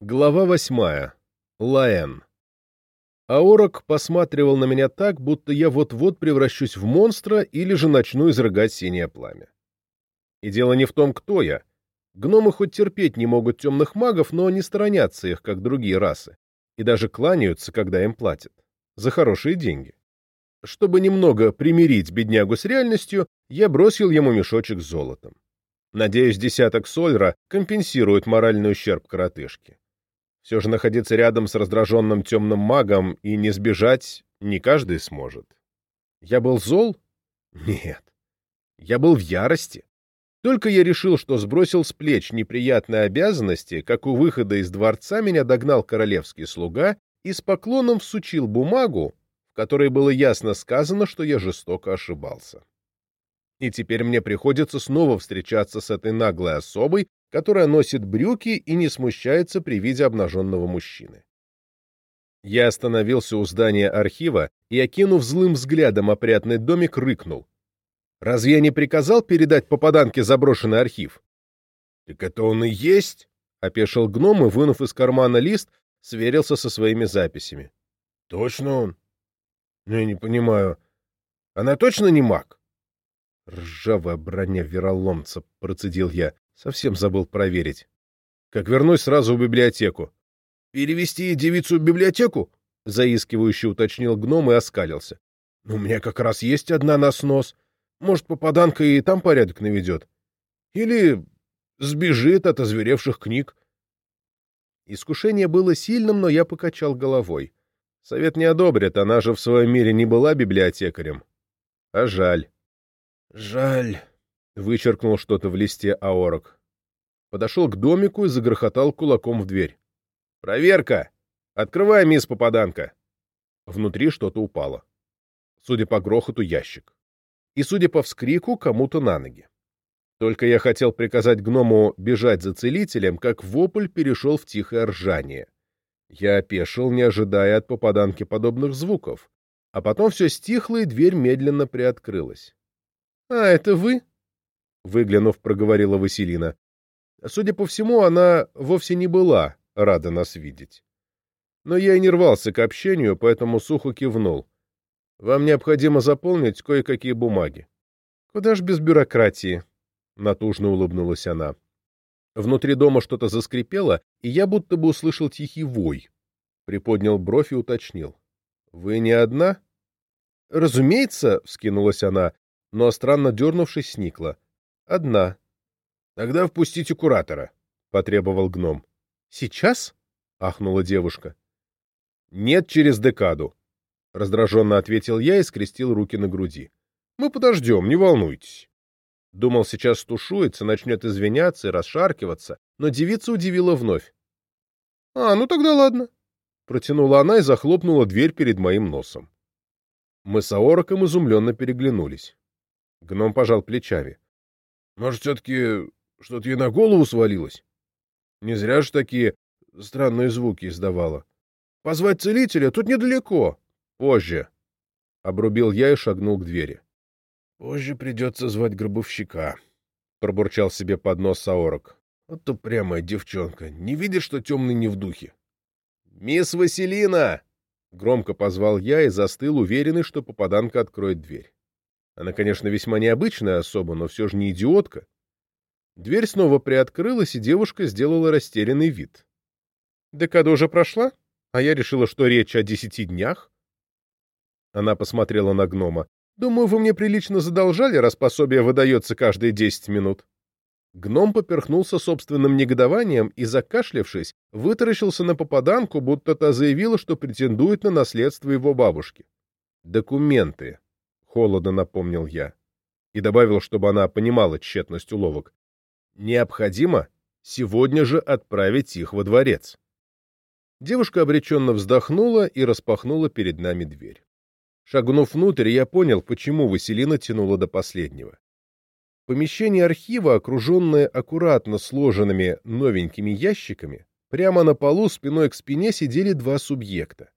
Глава восьмая. Лаэн. Аорок посматривал на меня так, будто я вот-вот превращусь в монстра или же начну изрыгать синее пламя. И дело не в том, кто я. Гномы хоть терпеть не могут темных магов, но не сторонятся их, как другие расы, и даже кланяются, когда им платят. За хорошие деньги. Чтобы немного примирить беднягу с реальностью, я бросил ему мешочек с золотом. Надеюсь, десяток сольра компенсирует моральный ущерб коротышки. Все же находиться рядом с раздраженным темным магом и не сбежать не каждый сможет. Я был зол? Нет. Я был в ярости. Только я решил, что сбросил с плеч неприятные обязанности, как у выхода из дворца меня догнал королевский слуга и с поклоном всучил бумагу, в которой было ясно сказано, что я жестоко ошибался. И теперь мне приходится снова встречаться с этой наглой особой, которая носит брюки и не смущается при виде обнаженного мужчины. Я остановился у здания архива и, окинув злым взглядом опрятный домик, рыкнул. «Разве я не приказал передать попаданке заброшенный архив?» «Так это он и есть?» — опешил гном и, вынув из кармана лист, сверился со своими записями. «Точно он?» «Ну, я не понимаю. Она точно не маг?» «Ржавая броня вероломца», — процедил я. Совсем забыл проверить. Как вернусь, сразу в библиотеку. «Перевести девицу в библиотеку?» — заискивающе уточнил гном и оскалился. «Ну, у меня как раз есть одна на снос. Может, попаданка и там порядок наведет. Или сбежит от озверевших книг». Искушение было сильным, но я покачал головой. Совет не одобрит, она же в своем мире не была библиотекарем. А жаль. «Жаль», Вычеркнул что-то в листе аорок. Подошел к домику и загрохотал кулаком в дверь. «Проверка! Открывай, мисс Попаданка!» Внутри что-то упало. Судя по грохоту, ящик. И, судя по вскрику, кому-то на ноги. Только я хотел приказать гному бежать за целителем, как вопль перешел в тихое ржание. Я опешил, не ожидая от попаданки подобных звуков. А потом все стихло, и дверь медленно приоткрылась. — А, это вы? Выглянув, проговорила Василина. Судя по всему, она вовсе не была рада нас видеть. Но я и не рвался к общению, поэтому сухо кивнул. Вам необходимо заполнить кое-какие бумаги. Куда ж без бюрократии? Натужно улыбнулась она. Внутри дома что-то заскрипело, и я будто бы услышал тихий вой. Приподнял бровь и уточнил. «Вы не одна?» «Разумеется», — вскинулась она, но, странно дернувшись, сникла. «Одна». «Тогда впустите куратора», — потребовал гном. «Сейчас?» — ахнула девушка. «Нет, через декаду», — раздраженно ответил я и скрестил руки на груди. «Мы подождем, не волнуйтесь». Думал, сейчас стушуется, начнет извиняться и расшаркиваться, но девица удивила вновь. «А, ну тогда ладно», — протянула она и захлопнула дверь перед моим носом. Мы с Аороком изумленно переглянулись. Гном пожал плечами. Может, все-таки что-то ей на голову свалилось? Не зря же такие странные звуки издавала. Позвать целителя тут недалеко. Позже. Обрубил я и шагнул к двери. Позже придется звать гробовщика. Пробурчал себе под нос Саорок. Вот упрямая девчонка. Не видит, что темный не в духе. «Мисс Василина!» Громко позвал я и застыл, уверенный, что попаданка откроет дверь. Она, конечно, весьма необычная особа, но все же не идиотка. Дверь снова приоткрылась, и девушка сделала растерянный вид. «Декада уже прошла? А я решила, что речь о десяти днях?» Она посмотрела на гнома. «Думаю, вы мне прилично задолжали, раз пособие выдается каждые десять минут». Гном поперхнулся собственным негодованием и, закашлявшись, вытаращился на попаданку, будто та заявила, что претендует на наследство его бабушки. «Документы», холодно напомнил я. И добавил, чтобы она понимала тщетность уловок. Необходимо сегодня же отправить их во дворец. Девушка обреченно вздохнула и распахнула перед нами дверь. Шагнув внутрь, я понял, почему Василина тянула до последнего. Помещение архива, окруженное аккуратно сложенными новенькими ящиками, прямо на полу спиной к спине сидели два субъекта.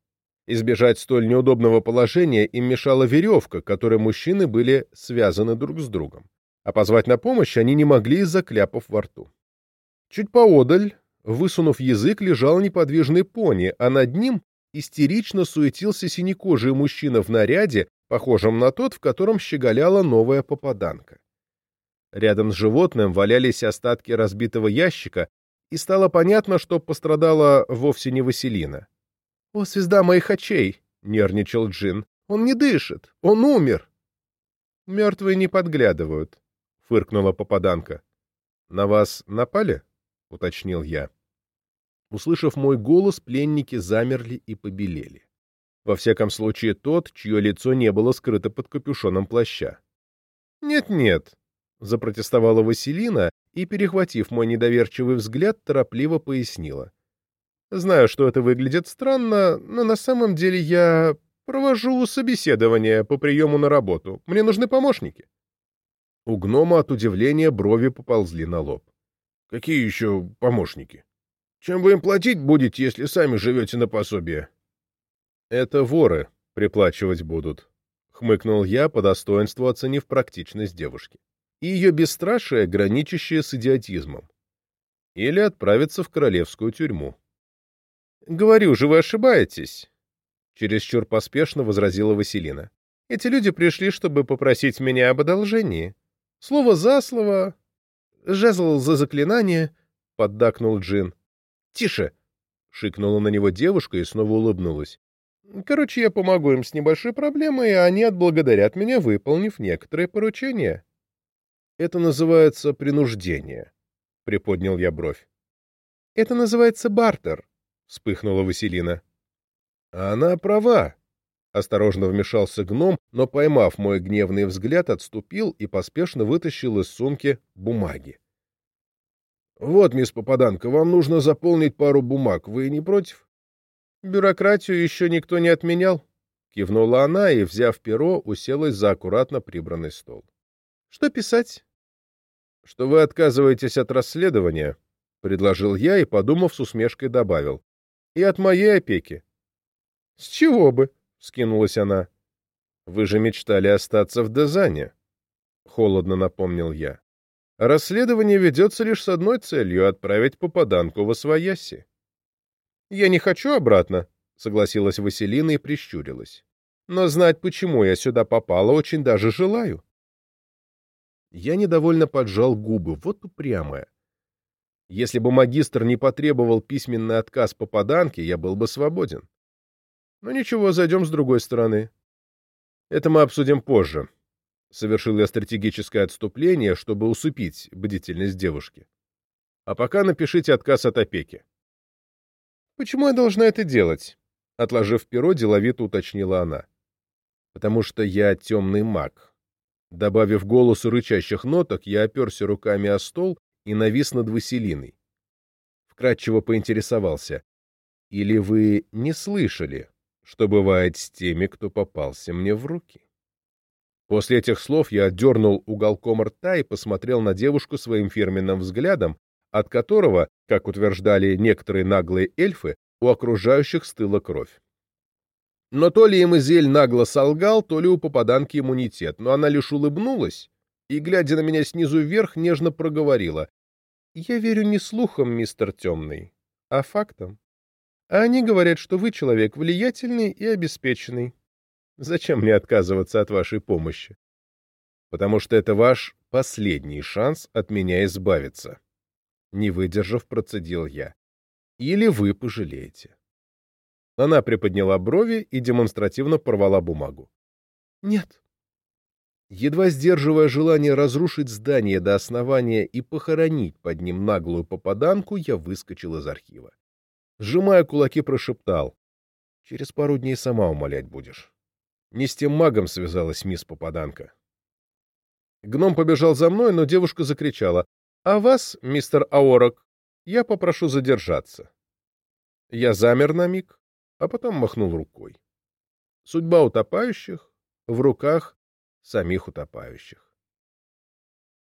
Избежать столь неудобного положения им мешала веревка, которой мужчины были связаны друг с другом. А позвать на помощь они не могли из-за кляпов во рту. Чуть поодаль, высунув язык, лежал неподвижный пони, а над ним истерично суетился синекожий мужчина в наряде, похожем на тот, в котором щеголяла новая попаданка. Рядом с животным валялись остатки разбитого ящика, и стало понятно, что пострадала вовсе не Василина. — О, звезда моих очей! — нервничал Джин. — Он не дышит! Он умер! — Мертвые не подглядывают, — фыркнула попаданка. — На вас напали? — уточнил я. Услышав мой голос, пленники замерли и побелели. Во всяком случае, тот, чье лицо не было скрыто под капюшоном плаща. «Нет-нет», — запротестовала Василина и, перехватив мой недоверчивый взгляд, торопливо пояснила. «Знаю, что это выглядит странно, но на самом деле я провожу собеседование по приему на работу. Мне нужны помощники». У гнома от удивления брови поползли на лоб. «Какие еще помощники? Чем вы им платить будете, если сами живете на пособие?» «Это воры приплачивать будут», — хмыкнул я, по достоинству оценив практичность девушки. И ее бесстрашие, граничащее с идиотизмом. Или отправиться в королевскую тюрьму. «Говорю же, вы ошибаетесь», — чересчур поспешно возразила Василина. «Эти люди пришли, чтобы попросить меня об одолжении. Слово за слово, жезл за заклинание», — поддакнул Джин. «Тише!» — шикнула на него девушка и снова улыбнулась. Короче, я помогу им с небольшой проблемой, и они отблагодарят меня, выполнив некоторые поручения. Это называется принуждение, — приподнял я бровь. Это называется бартер, — вспыхнула Василина. Она права, — осторожно вмешался гном, но, поймав мой гневный взгляд, отступил и поспешно вытащил из сумки бумаги. «Вот, мисс Попаданка, вам нужно заполнить пару бумаг. Вы не против?» «Бюрократию еще никто не отменял», — кивнула она и, взяв перо, уселась за аккуратно прибранный стол. «Что писать?» «Что вы отказываетесь от расследования», — предложил я и, подумав, с усмешкой добавил. «И от моей опеки». «С чего бы?» — скинулась она. «Вы же мечтали остаться в Дезане», — холодно напомнил я. «Расследование ведется лишь с одной целью — отправить попаданку во свояси». «Я не хочу обратно», — согласилась Василина и прищурилась. «Но знать, почему я сюда попала, очень даже желаю». Я недовольно поджал губы, вот упрямая. Если бы магистр не потребовал письменный отказ попаданке, я был бы свободен. Но ничего, зайдем с другой стороны. Это мы обсудим позже. Совершил я стратегическое отступление, чтобы усыпить бдительность девушки. А пока напишите отказ от опеки. «Почему я должна это делать?» Отложив перо, деловито уточнила она. «Потому что я темный маг». Добавив голосу рычащих ноток, я оперся руками о стол и навис над Василиной. Вкратчиво поинтересовался. «Или вы не слышали, что бывает с теми, кто попался мне в руки?» После этих слов я отдернул уголком рта и посмотрел на девушку своим фирменным взглядом, от которого, как утверждали некоторые наглые эльфы, у окружающих стыла кровь. Но то ли Эмазель нагло солгал, то ли у попаданки иммунитет, но она лишь улыбнулась и, глядя на меня снизу вверх, нежно проговорила. «Я верю не слухам, мистер Темный, а фактам. А они говорят, что вы человек влиятельный и обеспеченный. Зачем мне отказываться от вашей помощи? Потому что это ваш последний шанс от меня избавиться. Не выдержав, процедил я. Или вы пожалеете. Она приподняла брови и демонстративно порвала бумагу. Нет. Едва сдерживая желание разрушить здание до основания и похоронить под ним наглую попаданку, я выскочил из архива. Сжимая кулаки, прошептал. Через пару дней сама умолять будешь. Не с тем магом связалась мисс Попаданка. Гном побежал за мной, но девушка закричала. А вас, мистер Аорок, я попрошу задержаться. Я замер на миг, а потом махнул рукой. Судьба утопающих в руках самих утопающих.